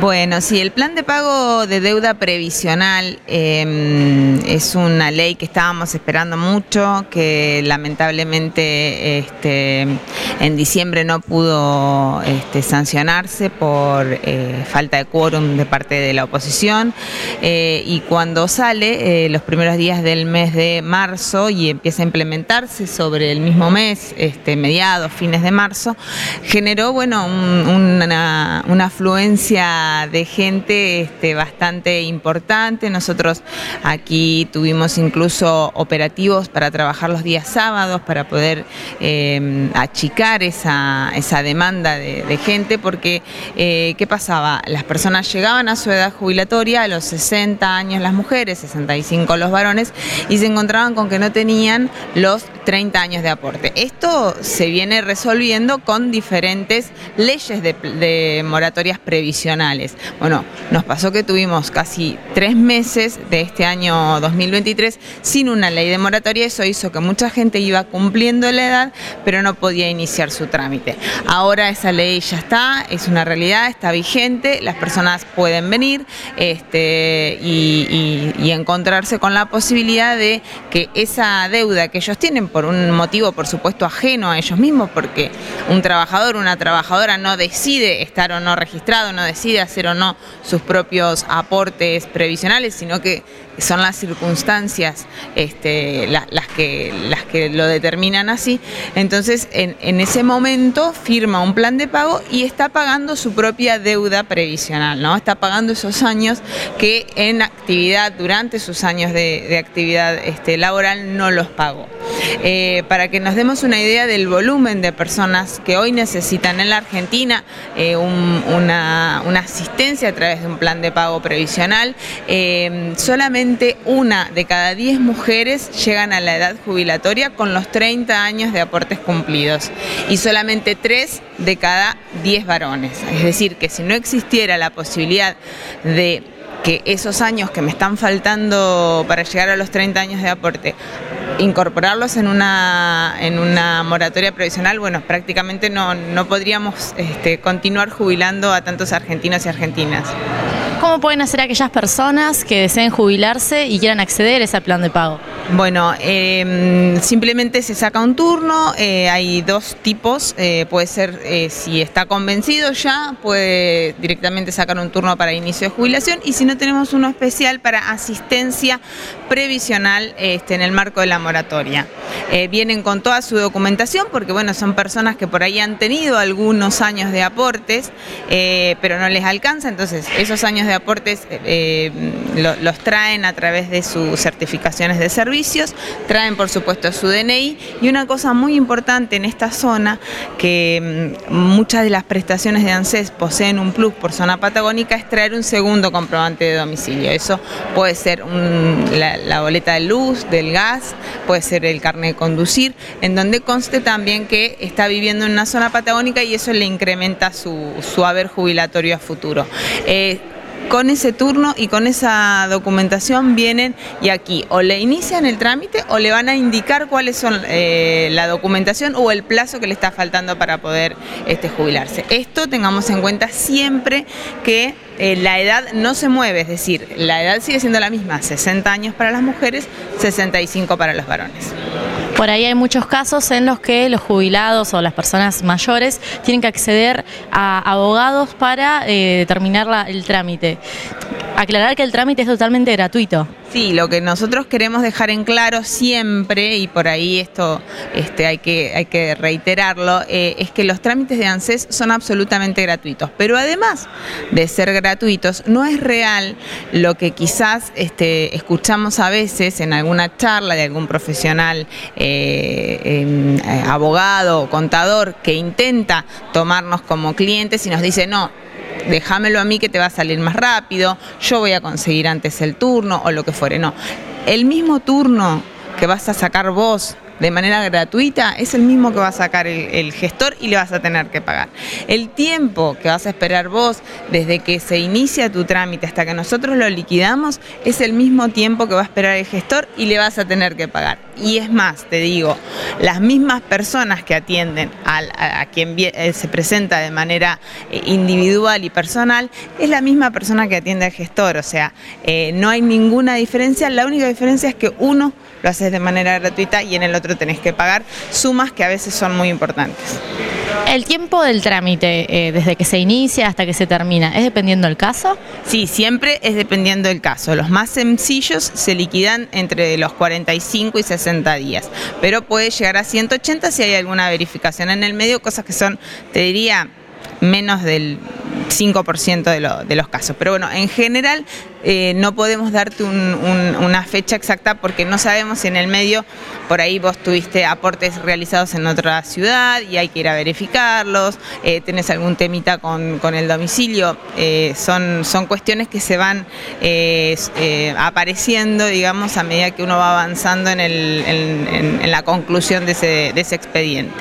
Bueno, sí, el plan de pago de deuda previsional em, es una ley que estábamos esperando mucho, que lamentablemente este, en diciembre no pudo este, sancionarse por eh, falta de quórum de parte de la oposición. Eh, y cuando sale eh, los primeros días del mes de marzo y empieza a implementarse sobre el mismo mes, este, mediados, fines de marzo, generó bueno una, una afluencia de gente este, bastante importante. Nosotros aquí tuvimos incluso operativos para trabajar los días sábados, para poder em, achicar esa, demanda de, gente, porque eh, ¿qué pasaba? Las personas llegaban a su edad jubilatoria, a los 60 años las mujeres, 65 los varones, y se encontraban con que no tenían los 30 años de aporte. Esto se viene resolviendo con diferentes leyes de moratorias previsionales. Bueno, nos pasó que tuvimos casi tres meses de este año 2023 sin una ley de moratoria. Eso hizo que mucha gente iba cumpliendo la edad, pero no podía iniciar su trámite. Ahora esa ley ya está, es una realidad, está vigente, las personas pueden venir este, y, y encontrarse con la posibilidad de que esa deuda que ellos tienen por un motivo, por supuesto, ajeno a ellos mismos, porque un trabajador, una trabajadora no decide estar o no registrado, no decide hacer o no sus propios aportes previsionales, sino que son las circunstancias este, las, que, las que lo determinan así. Entonces, en, ese momento firma un plan de pago y está pagando su propia deuda previsional, ¿no? Está pagando esos años que en actividad, durante sus años de, actividad este, laboral, no los pagó. Eh, para que nos demos una idea del volumen de personas que hoy necesitan en la Argentina eh, una, asistencia a través de un plan de pago previsional, eh, solamente una de cada 10 mujeres llegan a la edad jubilatoria con los 30 años de aportes cumplidos y solamente 3 de cada 10 varones. Es decir, que si no existiera la posibilidad de que esos años que me están faltando para llegar a los 30 años de aporte incorporarlos en una, en una moratoria previsional, bueno, prácticamente no, no podríamos este, continuar jubilando a tantos argentinos y argentinas. ¿Cómo pueden hacer aquellas personas que deseen jubilarse y quieran acceder a ese plan de pago? Bueno, em, simplemente se saca un turno, eh, hay dos tipos, eh, puede ser eh, si está convencido ya, puede directamente sacar un turno para inicio de jubilación y si no tenemos uno especial para asistencia previsional este, en el marco de la moratoria. vienen con toda su documentación porque bueno, son personas que por ahí han tenido algunos años de aportes, pero no les alcanza, entonces esos años de aportes eh, los traen a través de sus certificaciones de traen por supuesto su DNI y una cosa muy importante en esta zona, que mm, muchas de las prestaciones de ANSES poseen un plus por zona patagónica, es traer un segundo comprobante de domicilio. Eso puede ser la, boleta de luz, del gas, puede ser el carnet de conducir, en donde conste también que está viviendo en una zona patagónica y eso le incrementa su, haber jubilatorio a futuro. Eh, con ese turno y con esa documentación vienen y aquí o le inician el trámite o le van a indicar cuáles son eh, la documentación o el plazo que le está faltando para poder este, jubilarse. Esto tengamos en cuenta siempre que eh, la edad no se mueve, es decir, la edad sigue siendo la misma, 60 años para las mujeres, 65 para los varones. Por ahí hay muchos casos en los que los jubilados o las personas mayores tienen que acceder a abogados para eh, determinar el trámite. Aclarar que el trámite es totalmente gratuito. Sí, lo que nosotros queremos dejar en claro siempre, y por ahí esto este, hay, que, hay que reiterarlo, eh, es que los trámites de ANSES son absolutamente gratuitos. Pero además de ser gratuitos, no es real lo que quizás este, escuchamos a veces en alguna charla de algún profesional, eh, eh, abogado o contador, que intenta tomarnos como clientes y nos dice, no, déjamelo a mí que te va a salir más rápido, yo voy a conseguir antes el turno o lo que fuere. No, el mismo turno que vas a sacar vos de manera gratuita es el mismo que va a sacar el, gestor y le vas a tener que pagar. El tiempo que vas a esperar vos desde que se inicia tu trámite hasta que nosotros lo liquidamos es el mismo tiempo que va a esperar el gestor y le vas a tener que pagar. Y es más, te digo, las mismas personas que atienden a, quien eh, se presenta de manera eh, individual y personal, es la misma persona que atiende al gestor. O sea, eh, no hay ninguna diferencia. La única diferencia es que uno lo haces de manera gratuita y en el otro tenés que pagar sumas que a veces son muy importantes. ¿El tiempo del trámite, eh, desde que se inicia hasta que se termina, es dependiendo del caso? Sí, siempre es dependiendo del caso. Los más sencillos se liquidan entre los 45 y 60 días, pero puede llegar a 180 si hay alguna verificación en el medio, cosas que son, te diría, menos del 5% de, de, los casos. Pero bueno, en general eh, no podemos darte una fecha exacta porque no sabemos si en el medio por ahí vos tuviste aportes realizados en otra ciudad y hay que ir a verificarlos, eh, tenés algún temita con, el domicilio, eh, son, son cuestiones que se van apareciendo, digamos, a medida que uno va avanzando en, la conclusión de ese expediente.